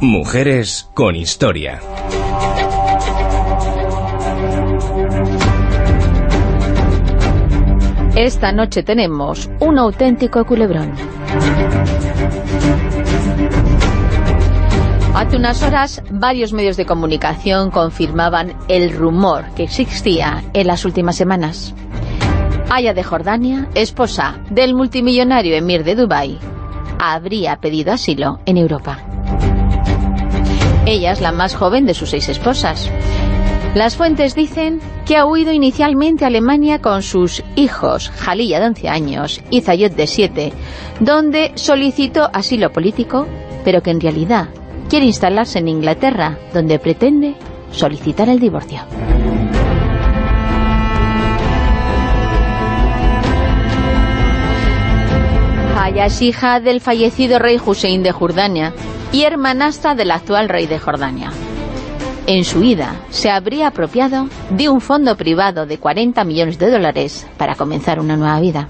Mujeres con historia. Esta noche tenemos un auténtico culebrón. Hace unas horas, varios medios de comunicación confirmaban el rumor que existía en las últimas semanas. Aya de Jordania, esposa del multimillonario emir de Dubái, habría pedido asilo en Europa. Ella es la más joven de sus seis esposas. Las fuentes dicen que ha huido inicialmente a Alemania con sus hijos, Jalilla de 11 años y Zayed de 7, donde solicitó asilo político, pero que en realidad quiere instalarse en Inglaterra, donde pretende solicitar el divorcio. Haya es hija del fallecido rey Hussein de Jordania y hermanastra del actual rey de Jordania. En su ida, se habría apropiado de un fondo privado de 40 millones de dólares para comenzar una nueva vida.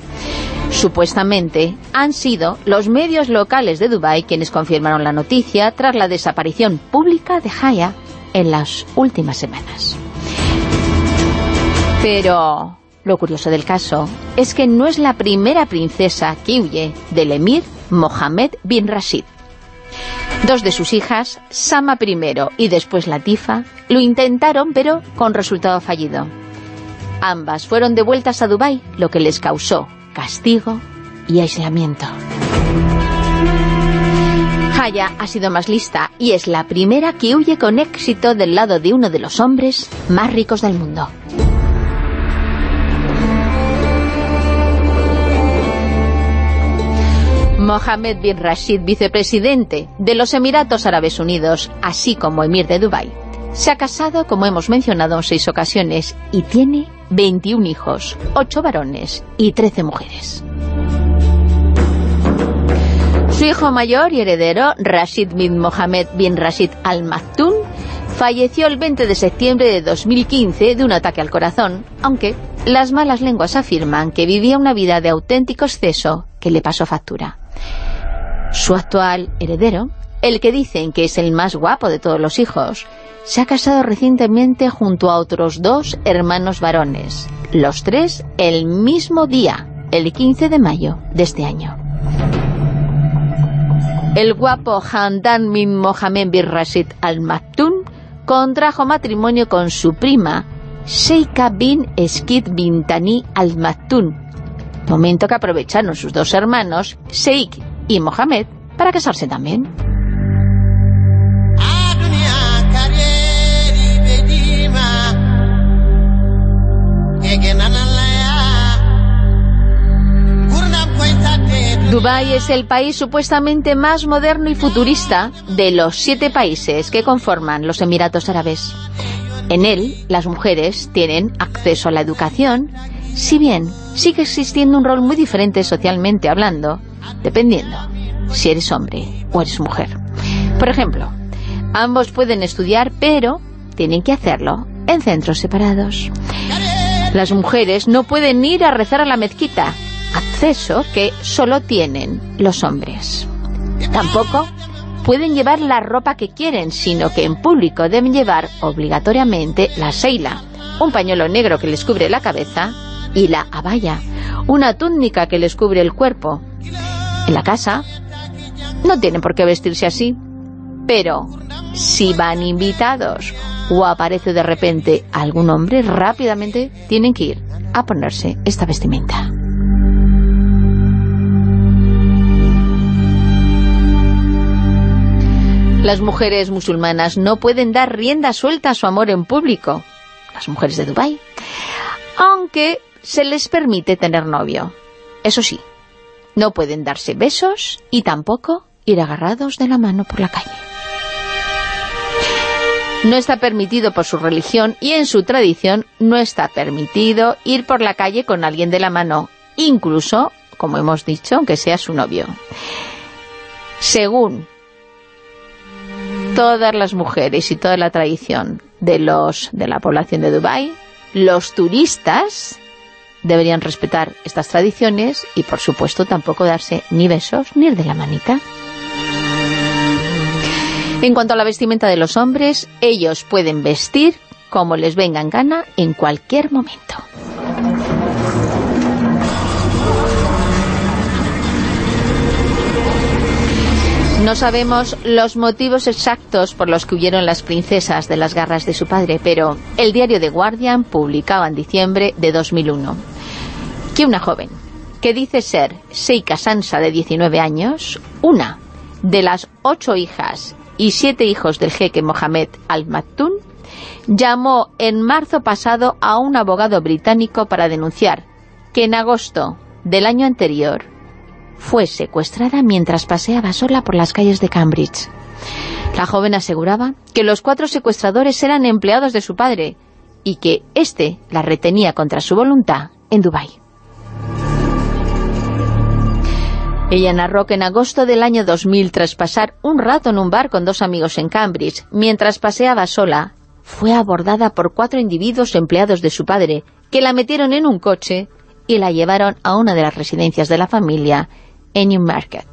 Supuestamente, han sido los medios locales de Dubái quienes confirmaron la noticia tras la desaparición pública de Haya en las últimas semanas. Pero lo curioso del caso es que no es la primera princesa que huye del emir Mohammed bin Rashid. Dos de sus hijas, Sama primero y después Latifa, lo intentaron pero con resultado fallido. Ambas fueron devueltas a Dubái, lo que les causó castigo y aislamiento. Haya ha sido más lista y es la primera que huye con éxito del lado de uno de los hombres más ricos del mundo. Mohammed bin Rashid, vicepresidente de los Emiratos Árabes Unidos, así como emir de Dubái. Se ha casado, como hemos mencionado, en seis ocasiones y tiene 21 hijos, 8 varones y 13 mujeres. Su hijo mayor y heredero, Rashid bin Mohammed bin Rashid Al Maktoum, falleció el 20 de septiembre de 2015 de un ataque al corazón, aunque las malas lenguas afirman que vivía una vida de auténtico exceso que le pasó factura. Su actual heredero, el que dicen que es el más guapo de todos los hijos, se ha casado recientemente junto a otros dos hermanos varones, los tres el mismo día, el 15 de mayo de este año. El guapo Handan bin Mohamed bin Rashid Al Maktoum contrajo matrimonio con su prima Sheikha bin Eskid bin Tani Al Maktoum, momento que aprovecharon sus dos hermanos, Sheikh y Mohamed, para casarse también. Dubái es el país supuestamente más moderno y futurista de los siete países que conforman los Emiratos Árabes. En él, las mujeres tienen acceso a la educación, si bien sigue existiendo un rol muy diferente socialmente hablando, dependiendo si eres hombre o eres mujer. Por ejemplo, ambos pueden estudiar, pero tienen que hacerlo en centros separados. Las mujeres no pueden ir a rezar a la mezquita, acceso que solo tienen los hombres. Tampoco pueden llevar la ropa que quieren, sino que en público deben llevar obligatoriamente la seila, un pañuelo negro que les cubre la cabeza, y la abaya, una túnica que les cubre el cuerpo. En la casa no tienen por qué vestirse así, pero si van invitados o aparece de repente algún hombre, rápidamente tienen que ir a ponerse esta vestimenta. Las mujeres musulmanas no pueden dar rienda suelta a su amor en público, las mujeres de Dubái, aunque se les permite tener novio. Eso sí, no pueden darse besos y tampoco ir agarrados de la mano por la calle. No está permitido por su religión y en su tradición no está permitido ir por la calle con alguien de la mano, incluso, como hemos dicho, aunque sea su novio. Según todas las mujeres y toda la tradición de los de la población de Dubái, los turistas deberían respetar estas tradiciones y, por supuesto, tampoco darse ni besos ni el de la manita. En cuanto a la vestimenta de los hombres, ellos pueden vestir como les venga en gana en cualquier momento. No sabemos los motivos exactos por los que huyeron las princesas de las garras de su padre, pero el diario The Guardian publicaba en diciembre de 2001 que una joven que dice ser Seika Sansa de 19 años, una de las ocho hijas y siete hijos del jeque Mohamed Al-Maktoum, llamó en marzo pasado a un abogado británico para denunciar que en agosto del año anterior fue secuestrada mientras paseaba sola por las calles de Cambridge. La joven aseguraba que los cuatro secuestradores eran empleados de su padre y que éste la retenía contra su voluntad en Dubái. Ella narró que en agosto del año 2000, tras pasar un rato en un bar con dos amigos en Cambridge, mientras paseaba sola, fue abordada por cuatro individuos empleados de su padre, que la metieron en un coche y la llevaron a una de las residencias de la familia en Newmarket.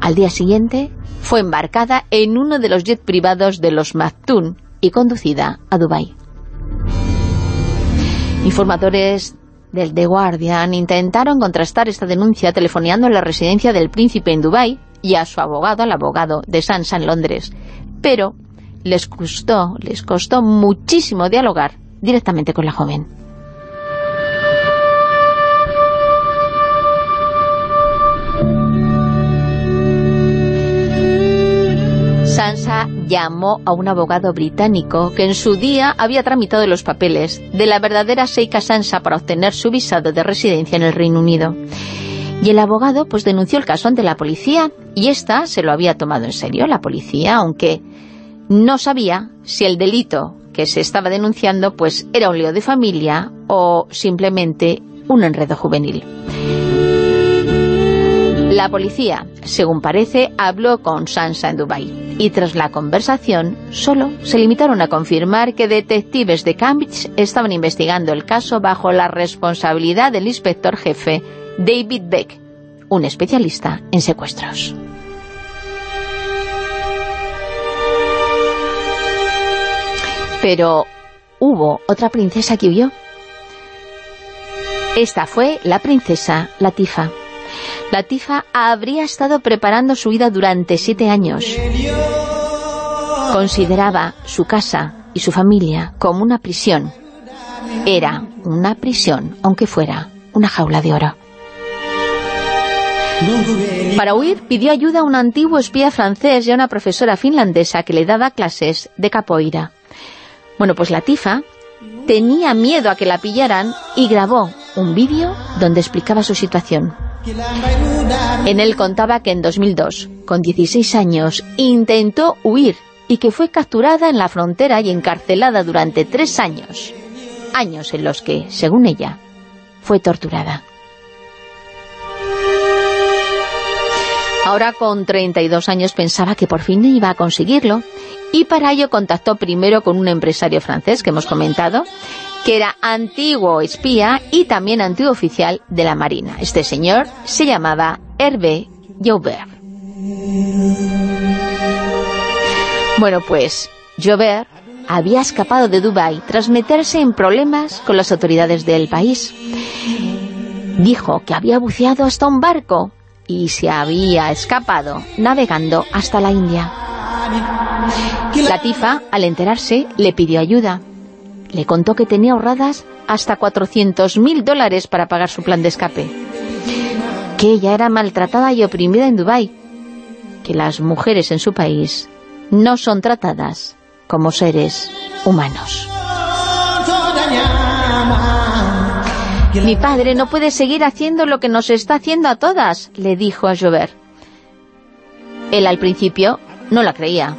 Al día siguiente, fue embarcada en uno de los jets privados de los Maktoum y conducida a Dubái. Informadores del The Guardian intentaron contrastar esta denuncia telefoneando a la residencia del príncipe en Dubái y a su abogado, al abogado de Sansa en Londres. Pero les costó, les costó muchísimo dialogar directamente con la joven. Llamó a un abogado británico que en su día había tramitado los papeles de la verdadera Seika Sansa para obtener su visado de residencia en el Reino Unido. Y el abogado pues denunció el caso ante la policía y ésta se lo había tomado en serio, la policía, aunque no sabía si el delito que se estaba denunciando pues era un lío de familia o simplemente un enredo juvenil. La policía, según parece, habló con Sansa en Dubái y tras la conversación solo se limitaron a confirmar que detectives de Cambridge estaban investigando el caso bajo la responsabilidad del inspector jefe David Beck, un especialista en secuestros. Pero hubo otra princesa que huyó. Esta fue la princesa Latifa. Latifa habría estado preparando su vida durante siete años. Consideraba su casa y su familia como una prisión. Era una prisión, aunque fuera una jaula de oro. Para huir pidió ayuda a un antiguo espía francés y a una profesora finlandesa que le daba clases de capoeira. Bueno, pues Latifa tenía miedo a que la pillaran y grabó un vídeo donde explicaba su situación. En él contaba que en 2002, con 16 años, intentó huir y que fue capturada en la frontera y encarcelada durante tres años. Años en los que, según ella, fue torturada. Ahora con 32 años pensaba que por fin iba a conseguirlo y para ello contactó primero con un empresario francés que hemos comentado que era antiguo espía y también antiguo oficial de la Marina. Este señor se llamaba Hervé Joubert. Bueno, pues Joubert había escapado de Dubái tras meterse en problemas con las autoridades del país. Dijo que había buceado hasta un barco y se había escapado navegando hasta la India. Latifa, al enterarse, le pidió ayuda le contó que tenía ahorradas hasta 400.000 dólares para pagar su plan de escape. Que ella era maltratada y oprimida en Dubái. Que las mujeres en su país no son tratadas como seres humanos. Mi padre no puede seguir haciendo lo que nos está haciendo a todas, le dijo a Jover. Él al principio no la creía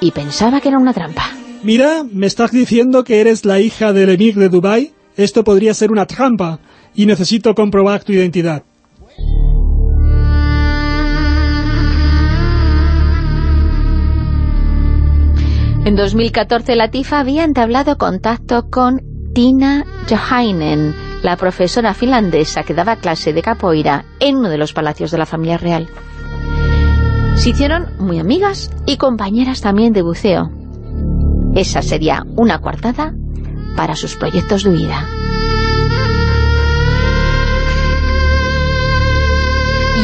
y pensaba que era una trampa. Mira, me estás diciendo que eres la hija del emir de Dubái. Esto podría ser una trampa y necesito comprobar tu identidad. En 2014 Latifa había entablado contacto con Tina Johainen, la profesora finlandesa que daba clase de capoeira en uno de los palacios de la familia real. Se hicieron muy amigas y compañeras también de buceo. Esa sería una coartada para sus proyectos de huida.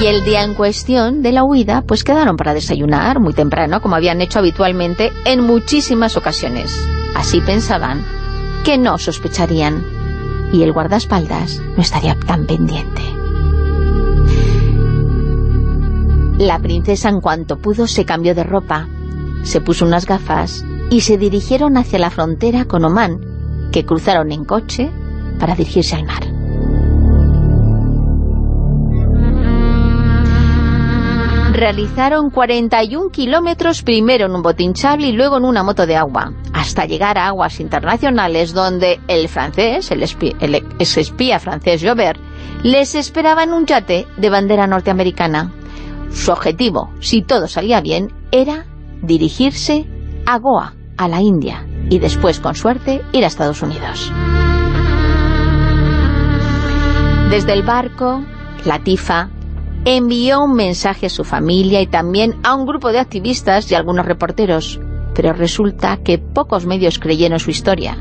Y el día en cuestión de la huida, pues quedaron para desayunar muy temprano, como habían hecho habitualmente en muchísimas ocasiones. Así pensaban que no sospecharían y el guardaespaldas no estaría tan pendiente. La princesa en cuanto pudo se cambió de ropa, se puso unas gafas y se dirigieron hacia la frontera con Omán, que cruzaron en coche para dirigirse al mar. Realizaron 41 kilómetros primero en un botinchable y luego en una moto de agua, hasta llegar a aguas internacionales donde el francés, el, ex espía francés Jobert, les esperaba en un yate de bandera norteamericana. Su objetivo, si todo salía bien, era dirigirse a Goa, a la India, y después, con suerte, ir a Estados Unidos. Desde el barco, Latifa envió un mensaje a su familia y también a un grupo de activistas y algunos reporteros, pero resulta que pocos medios creyeron su historia.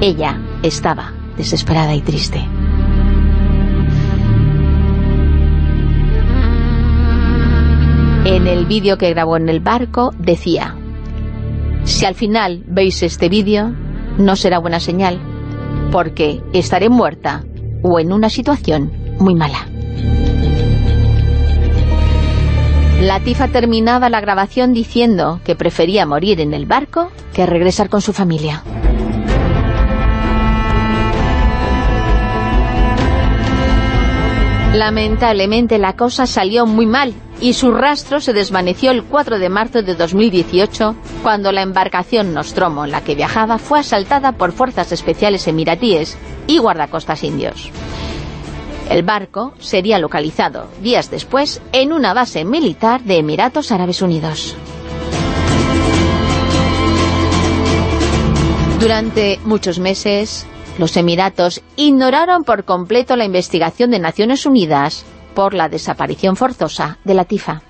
Ella estaba desesperada y triste. En el vídeo que grabó en el barco decía Si al final veis este vídeo, no será buena señal, porque estaré muerta o en una situación muy mala. Latifa terminaba la grabación diciendo que prefería morir en el barco que regresar con su familia. Lamentablemente la cosa salió muy mal y su rastro se desvaneció el 4 de marzo de 2018 cuando la embarcación Nostromo en la que viajaba fue asaltada por fuerzas especiales emiratíes y guardacostas indios. El barco sería localizado días después en una base militar de Emiratos Árabes Unidos. Durante muchos meses, los Emiratos ignoraron por completo la investigación de Naciones Unidas por la desaparición forzosa de Latifa.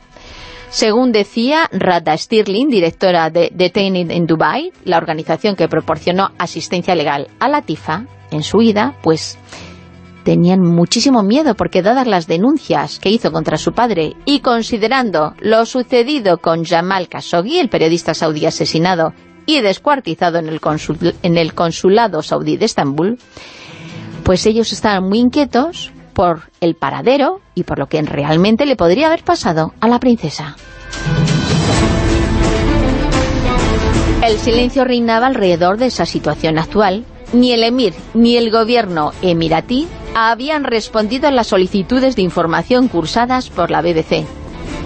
Según decía Rada Stirling, directora de Detained in Dubai, la organización que proporcionó asistencia legal a Latifa en su huida, pues tenían muchísimo miedo porque dadas las denuncias que hizo contra su padre y considerando lo sucedido con Jamal Khashoggi, el periodista saudí asesinado y descuartizado en el, en el consulado saudí de Estambul, pues ellos estaban muy inquietos por el paradero y por lo que realmente le podría haber pasado a la princesa. El silencio reinaba alrededor de esa situación actual. Ni el emir ni el gobierno emiratí habían respondido a las solicitudes de información cursadas por la BBC.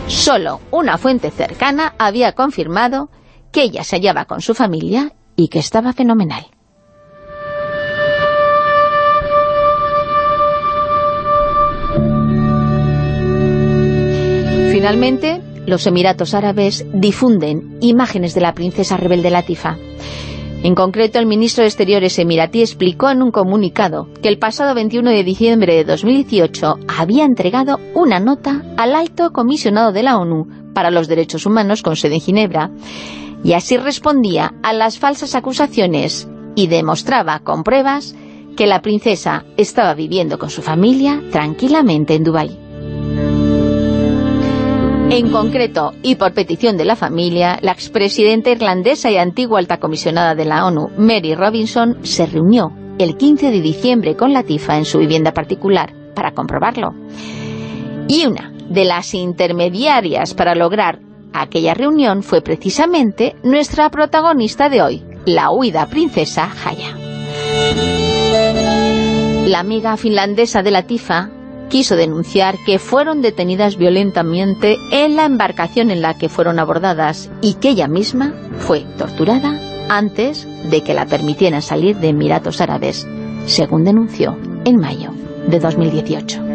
Solo una fuente cercana había confirmado que ella se hallaba con su familia y que estaba fenomenal. Finalmente, los Emiratos Árabes difunden imágenes de la princesa rebelde Latifa. En concreto, el ministro de Exteriores emiratí explicó en un comunicado que el pasado 21 de diciembre de 2018 había entregado una nota al alto comisionado de la ONU para los Derechos Humanos con sede en Ginebra y así respondía a las falsas acusaciones y demostraba con pruebas que la princesa estaba viviendo con su familia tranquilamente en Dubái. En concreto, y por petición de la familia, la expresidenta irlandesa y antigua alta comisionada de la ONU, Mary Robinson, se reunió el 15 de diciembre con Latifa en su vivienda particular para comprobarlo. Y una de las intermediarias para lograr aquella reunión fue precisamente nuestra protagonista de hoy, la huida princesa Haya. La amiga finlandesa de Latifa quiso denunciar que fueron detenidas violentamente en la embarcación en la que fueron abordadas y que ella misma fue torturada antes de que la permitieran salir de Emiratos Árabes, según denunció en mayo de 2018.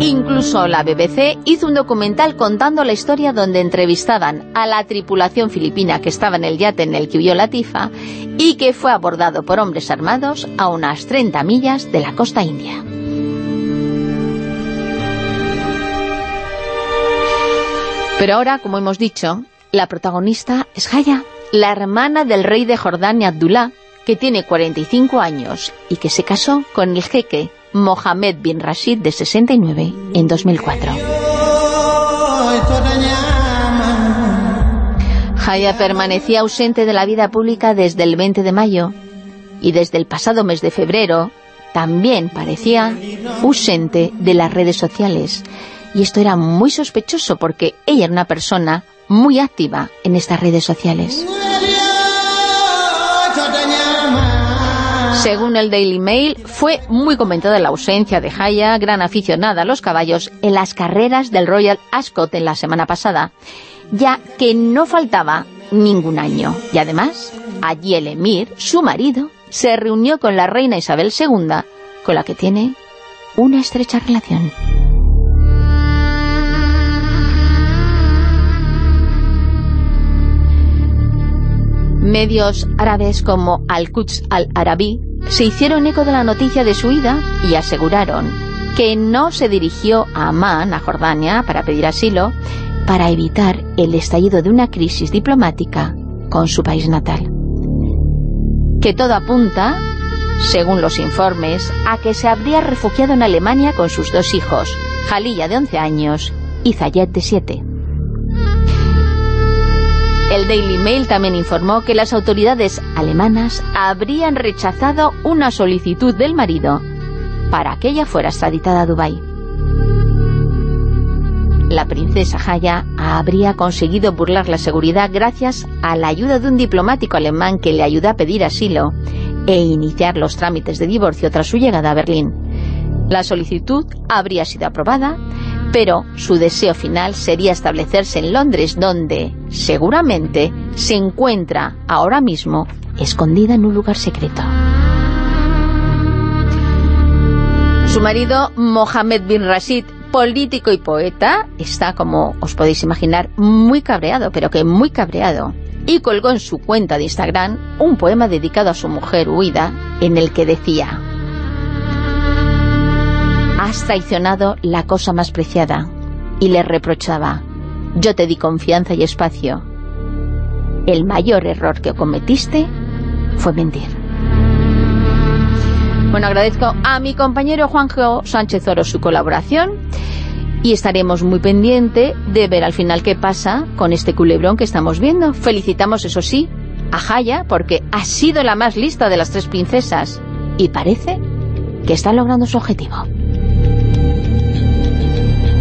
Incluso la BBC hizo un documental contando la historia donde entrevistaban a la tripulación filipina que estaba en el yate en el que huyó Latifa y que fue abordado por hombres armados a unas 30 millas de la costa india. Pero ahora, como hemos dicho, la protagonista es Jaya, la hermana del rey de Jordania, Abdullah, que tiene 45 años y que se casó con el jeque Mohammed bin Rashid de 69 en 2004. Jaya permanecía ausente de la vida pública desde el 20 de mayo y desde el pasado mes de febrero también parecía ausente de las redes sociales. Y esto era muy sospechoso porque ella era una persona muy activa en estas redes sociales. Según el Daily Mail, fue muy comentada la ausencia de Haya, gran aficionada a los caballos, en las carreras del Royal Ascot en la semana pasada, ya que no faltaba ningún año. Y además, allí el emir, su marido, se reunió con la reina Isabel II, con la que tiene una estrecha relación. Medios árabes como Al-Quds al-Arabi se hicieron eco de la noticia de su ida y aseguraron que no se dirigió a Amán, a Jordania, para pedir asilo, para evitar el estallido de una crisis diplomática con su país natal. Que todo apunta, según los informes, a que se habría refugiado en Alemania con sus dos hijos, Jalilla de 11 años y Zayed de 7. El Daily Mail también informó que las autoridades alemanas habrían rechazado una solicitud del marido para que ella fuera extraditada a Dubái. La princesa Haya habría conseguido burlar la seguridad gracias a la ayuda de un diplomático alemán que le ayudó a pedir asilo e iniciar los trámites de divorcio tras su llegada a Berlín. La solicitud habría sido aprobada pero su deseo final sería establecerse en Londres, donde, seguramente, se encuentra ahora mismo escondida en un lugar secreto. Su marido, Mohammed bin Rashid, político y poeta, está, como os podéis imaginar, muy cabreado, pero que muy cabreado. Y colgó en su cuenta de Instagram un poema dedicado a su mujer huida, en el que decía traicionado la cosa más preciada. Y le reprochaba, yo te di confianza y espacio. El mayor error que cometiste fue mentir. Bueno, agradezco a mi compañero Juanjo Sánchez Oro su colaboración y estaremos muy pendiente de ver al final qué pasa con este culebrón que estamos viendo. Felicitamos, eso sí, a Jaya porque ha sido la más lista de las tres princesas y parece que está logrando su objetivo.